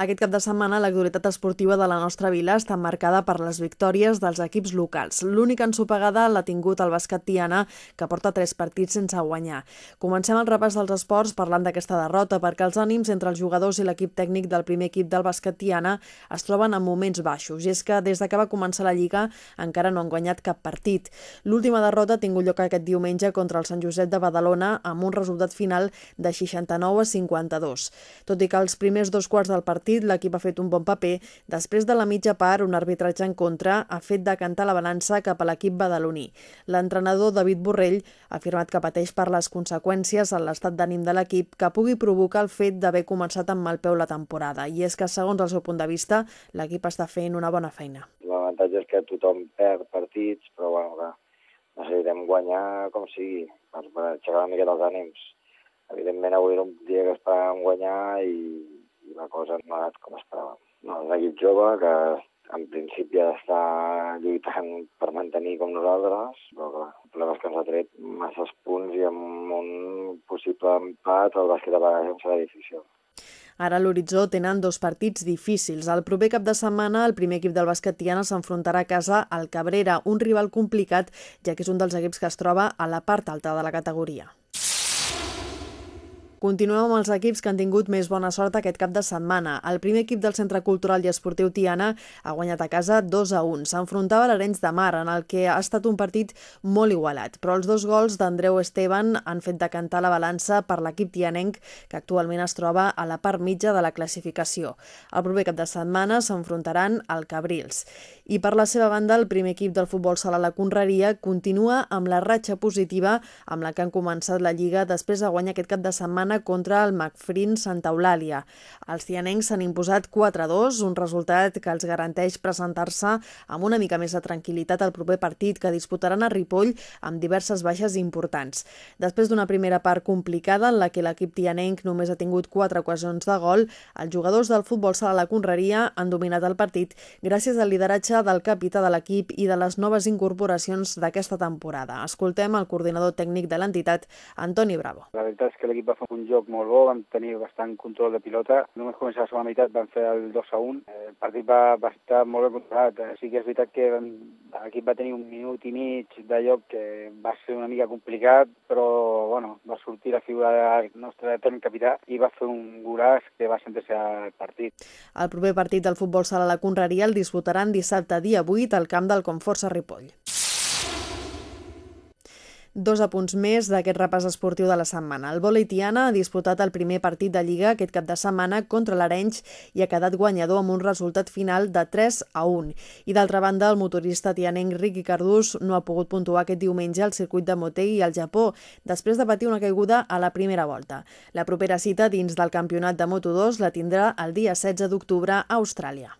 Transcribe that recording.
Aquest cap de setmana l'actualitat esportiva de la nostra vila està marcada per les victòries dels equips locals. L'única ensopegada l'ha tingut el bàsquet Tiana, que porta tres partits sense guanyar. Comencem el repàs dels esports parlant d'aquesta derrota, perquè els ànims entre els jugadors i l'equip tècnic del primer equip del bàsquet Tiana es troben en moments baixos, i és que des que va començar la Lliga encara no han guanyat cap partit. L'última derrota ha tingut lloc aquest diumenge contra el Sant Josep de Badalona amb un resultat final de 69 a 52. Tot i que els primers dos quarts del partit partit l'equip ha fet un bon paper. Després de la mitja part, un arbitratge en contra ha fet decantar la balança cap a l'equip badaloní. L'entrenador David Borrell ha afirmat que pateix per les conseqüències en l'estat d'ànim de l'equip que pugui provocar el fet d'haver començat amb mal peu la temporada. I és que, segons el seu punt de vista, l'equip està fent una bona feina. L'avantatge és que tothom perd partits, però bueno, necessitem guanyar com sigui, per, aixecar una miqueta els ànims. Evidentment avui era un dia que esperàvem guanyar i la cosa no ha anat com esperàvem. No, un equip jove que en principi ha d'estar lluitant per mantenir com nosaltres, però clar, el problema és que ens ha tret masses punts i amb un possible empat el bàsquet a vegades serà difícil. Ara a l'horitzó tenen dos partits difícils. El proper cap de setmana el primer equip del bàsquet Tiana s'enfrontarà a casa al Cabrera, un rival complicat, ja que és un dels equips que es troba a la part alta de la categoria. Continuem amb els equips que han tingut més bona sort aquest cap de setmana. El primer equip del Centre Cultural i Esportiu Tiana ha guanyat a casa 2 a 1. S'enfrontava a l'Arenys de Mar, en el que ha estat un partit molt igualat, però els dos gols d'Andreu Esteban han fet decantar la balança per l'equip tianenc, que actualment es troba a la part mitja de la classificació. El proper cap de setmana s'enfrontaran al Cabrils. I per la seva banda, el primer equip del futbol sala La Conreria continua amb la ratxa positiva amb la que han començat la Lliga després de guanyar aquest cap de setmana setmana contra el Macfrin Santa Eulàlia. Els tianencs s'han imposat 4-2, un resultat que els garanteix presentar-se amb una mica més de tranquil·litat al proper partit que disputaran a Ripoll amb diverses baixes importants. Després d'una primera part complicada en la que l'equip tianenc només ha tingut 4 ocasions de gol, els jugadors del futbol sala la Conreria han dominat el partit gràcies al lideratge del capità de l'equip i de les noves incorporacions d'aquesta temporada. Escoltem el coordinador tècnic de l'entitat, Antoni Bravo. La veritat és que l'equip va fer un un joc molt bo, vam tenir bastant control de pilota. Només començar la segona meitat vam fer el 2 a 1. El partit va, va estar molt ben controlat. Eh, sí que és veritat que l'equip va tenir un minut i mig de lloc que va ser una mica complicat, però bueno, va sortir la figura del nostre tècnic capità i va fer un golaç que va sentenciar el partit. El proper partit del futbol sala la Conreria el disputaran dissabte dia 8 al camp del Conforça Ripoll. Dos apunts més d'aquest repàs esportiu de la setmana. El vòlei Tiana ha disputat el primer partit de Lliga aquest cap de setmana contra l'Arenys i ha quedat guanyador amb un resultat final de 3 a 1. I d'altra banda, el motorista tianenc Ricky Cardús no ha pogut puntuar aquest diumenge al circuit de Motegi al Japó, després de patir una caiguda a la primera volta. La propera cita dins del campionat de Moto2 la tindrà el dia 16 d'octubre a Austràlia.